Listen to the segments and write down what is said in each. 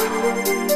Música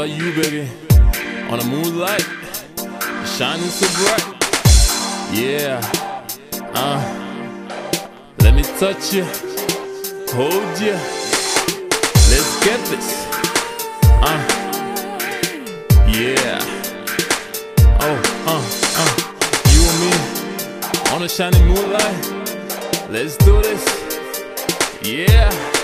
about you, baby. On a moonlight, shining so bright. Yeah. Uh. Let me touch you, hold you. Let's get this. Uh. Yeah. Oh, uh, uh. You and me on a shining moonlight. Let's do this. Yeah.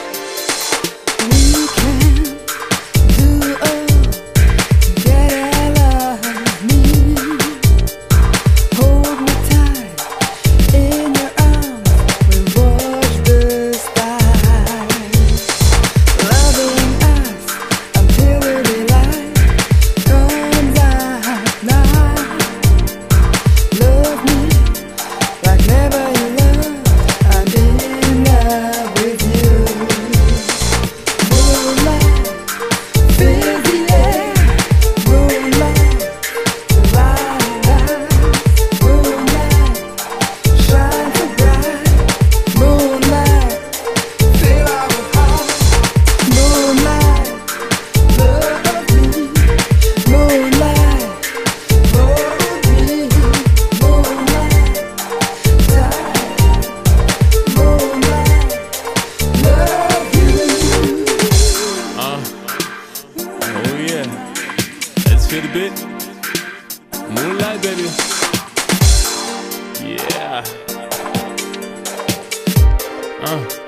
bit. Moonlight, baby. Yeah. Uh.